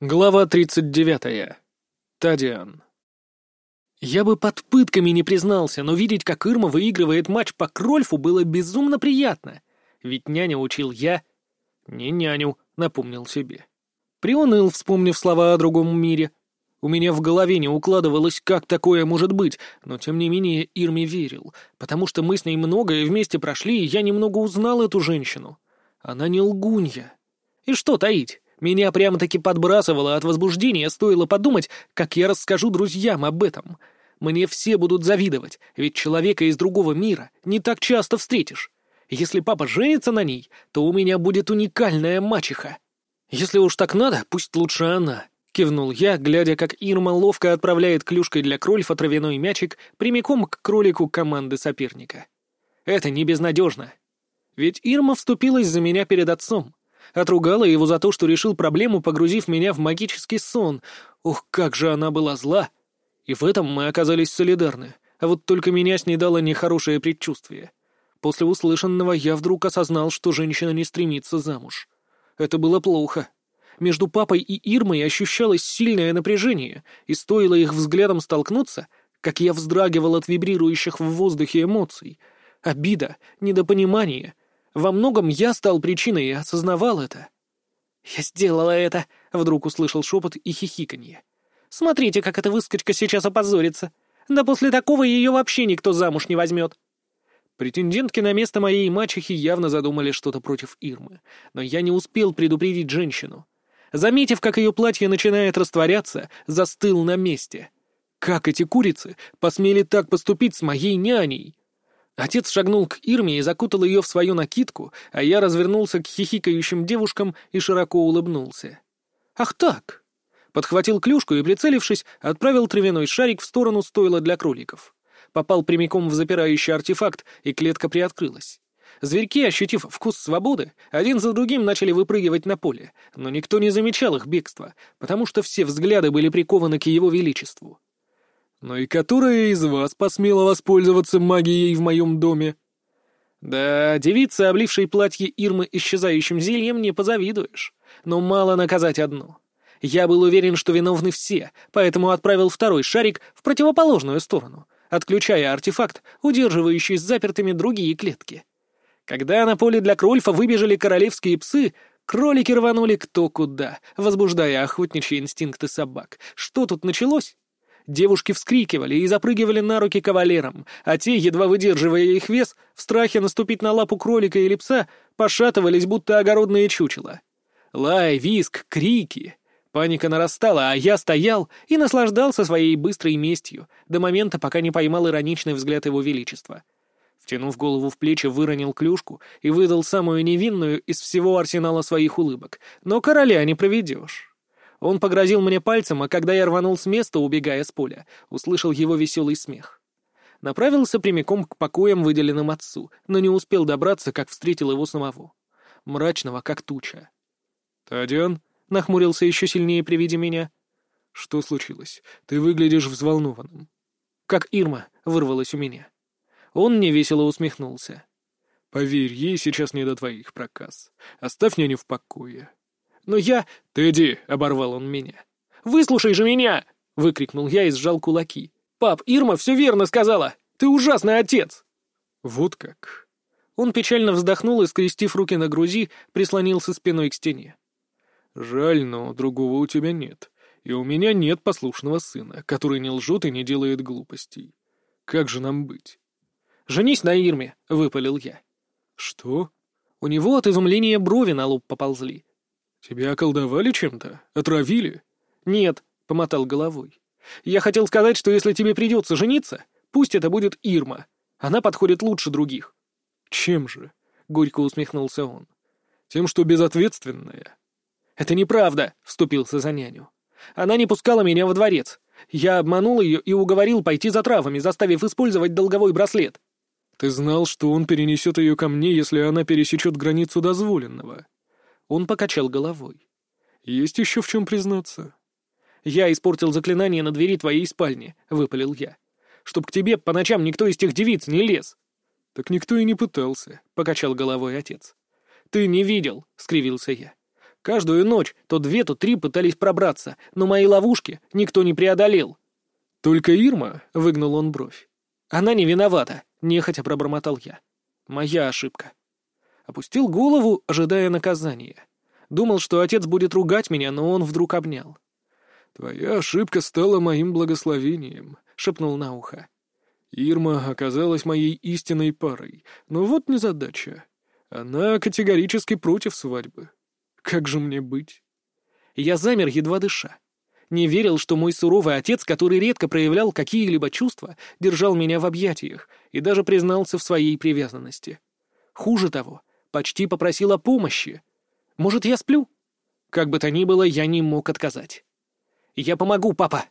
Глава 39. Тадиан. Я бы под пытками не признался, но видеть, как Ирма выигрывает матч по Крольфу, было безумно приятно. Ведь няня учил я... Не няню, напомнил себе. Приуныл, вспомнив слова о другом мире. У меня в голове не укладывалось, как такое может быть, но тем не менее Ирме верил, потому что мы с ней многое вместе прошли, и я немного узнал эту женщину. Она не лгунья. И что таить? Меня прямо-таки подбрасывало от возбуждения, стоило подумать, как я расскажу друзьям об этом. Мне все будут завидовать, ведь человека из другого мира не так часто встретишь. Если папа женится на ней, то у меня будет уникальная мачеха. Если уж так надо, пусть лучше она. Кивнул я, глядя, как Ирма ловко отправляет клюшкой для крольфа травяной мячик прямиком к кролику команды соперника. Это не безнадежно. Ведь Ирма вступилась за меня перед отцом. Отругала его за то, что решил проблему, погрузив меня в магический сон. Ух, как же она была зла! И в этом мы оказались солидарны. А вот только меня снедало нехорошее предчувствие. После услышанного я вдруг осознал, что женщина не стремится замуж. Это было плохо. Между папой и Ирмой ощущалось сильное напряжение, и стоило их взглядом столкнуться, как я вздрагивал от вибрирующих в воздухе эмоций. Обида, недопонимание — во многом я стал причиной и осознавал это. «Я сделала это!» — вдруг услышал шепот и хихиканье. «Смотрите, как эта выскочка сейчас опозорится! Да после такого ее вообще никто замуж не возьмет!» Претендентки на место моей мачехи явно задумали что-то против Ирмы, но я не успел предупредить женщину. Заметив, как ее платье начинает растворяться, застыл на месте. Как эти курицы посмели так поступить с моей няней? Отец шагнул к Ирме и закутал ее в свою накидку, а я развернулся к хихикающим девушкам и широко улыбнулся. «Ах так!» Подхватил клюшку и, прицелившись, отправил травяной шарик в сторону стойла для кроликов. Попал прямиком в запирающий артефакт, и клетка приоткрылась. Зверьки, ощутив вкус свободы, один за другим начали выпрыгивать на поле, но никто не замечал их бегства, потому что все взгляды были прикованы к его величеству. «Ну и которая из вас посмела воспользоваться магией в моем доме?» «Да, девица, облившей платье Ирмы исчезающим зельем, не позавидуешь. Но мало наказать одну. Я был уверен, что виновны все, поэтому отправил второй шарик в противоположную сторону, отключая артефакт, удерживающий с запертыми другие клетки. Когда на поле для Крольфа выбежали королевские псы, кролики рванули кто куда, возбуждая охотничьи инстинкты собак. Что тут началось? Девушки вскрикивали и запрыгивали на руки кавалерам, а те, едва выдерживая их вес, в страхе наступить на лапу кролика или пса, пошатывались, будто огородные чучела. Лай, виск, крики. Паника нарастала, а я стоял и наслаждался своей быстрой местью до момента, пока не поймал ироничный взгляд его величества. Втянув голову в плечи, выронил клюшку и выдал самую невинную из всего арсенала своих улыбок. Но короля не проведешь. Он погрозил мне пальцем, а когда я рванул с места, убегая с поля, услышал его веселый смех. Направился прямиком к покоям, выделенным отцу, но не успел добраться, как встретил его самого. Мрачного, как туча. «Тадиан?» — нахмурился еще сильнее при виде меня. «Что случилось? Ты выглядишь взволнованным». «Как Ирма», — вырвалась у меня. Он невесело усмехнулся. «Поверь, ей сейчас не до твоих проказ. Оставь няню в покое. Но я... «Тедди!» — оборвал он меня. «Выслушай же меня!» — выкрикнул я и сжал кулаки. «Пап, Ирма все верно сказала! Ты ужасный отец!» «Вот как!» Он печально вздохнул и, скрестив руки на груди, прислонился спиной к стене. «Жаль, но другого у тебя нет. И у меня нет послушного сына, который не лжет и не делает глупостей. Как же нам быть?» «Женись на Ирме!» — выпалил я. «Что?» У него от изумления брови на лоб поползли. «Тебя околдовали чем-то? Отравили?» «Нет», — помотал головой. «Я хотел сказать, что если тебе придется жениться, пусть это будет Ирма. Она подходит лучше других». «Чем же?» — горько усмехнулся он. «Тем, что безответственная». «Это неправда», — вступился за няню. «Она не пускала меня во дворец. Я обманул ее и уговорил пойти за травами, заставив использовать долговой браслет». «Ты знал, что он перенесет ее ко мне, если она пересечет границу дозволенного?» Он покачал головой. «Есть еще в чем признаться?» «Я испортил заклинание на двери твоей спальни», — выпалил я. «Чтоб к тебе по ночам никто из тех девиц не лез». «Так никто и не пытался», — покачал головой отец. «Ты не видел», — скривился я. Каждую ночь то две, то три пытались пробраться, но мои ловушки никто не преодолел. «Только Ирма?» — выгнул он бровь. «Она не виновата», — нехотя пробормотал я. «Моя ошибка». Опустил голову, ожидая наказания. Думал, что отец будет ругать меня, но он вдруг обнял. «Твоя ошибка стала моим благословением», — шепнул на ухо. «Ирма оказалась моей истинной парой, но вот незадача. Она категорически против свадьбы. Как же мне быть? Я замер, едва дыша. Не верил, что мой суровый отец, который редко проявлял какие-либо чувства, держал меня в объятиях и даже признался в своей привязанности. Хуже того, почти попросил о помощи. Может, я сплю? Как бы то ни было, я не мог отказать. «Я помогу, папа!»